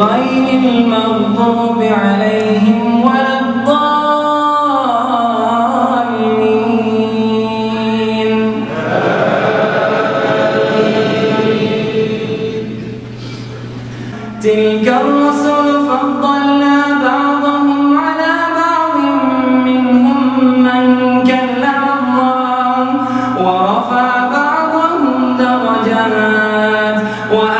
غير المغضوب عليهم ولا الضالين. تلك الرسل فضلنا بعضهم على بعض منهم من كلم الله ورفع بعضهم درجات. وآتينا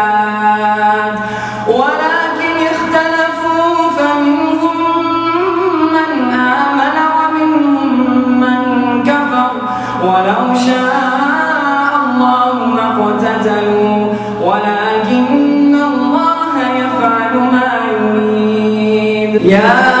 يا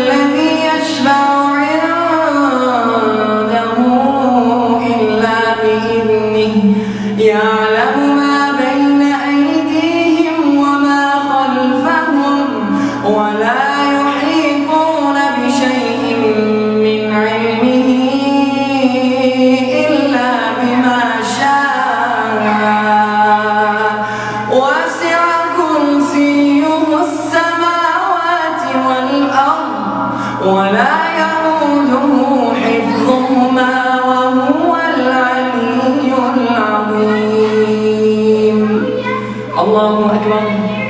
ولا يؤوده حفظهما وهو العلي العظيم. الله أكبر.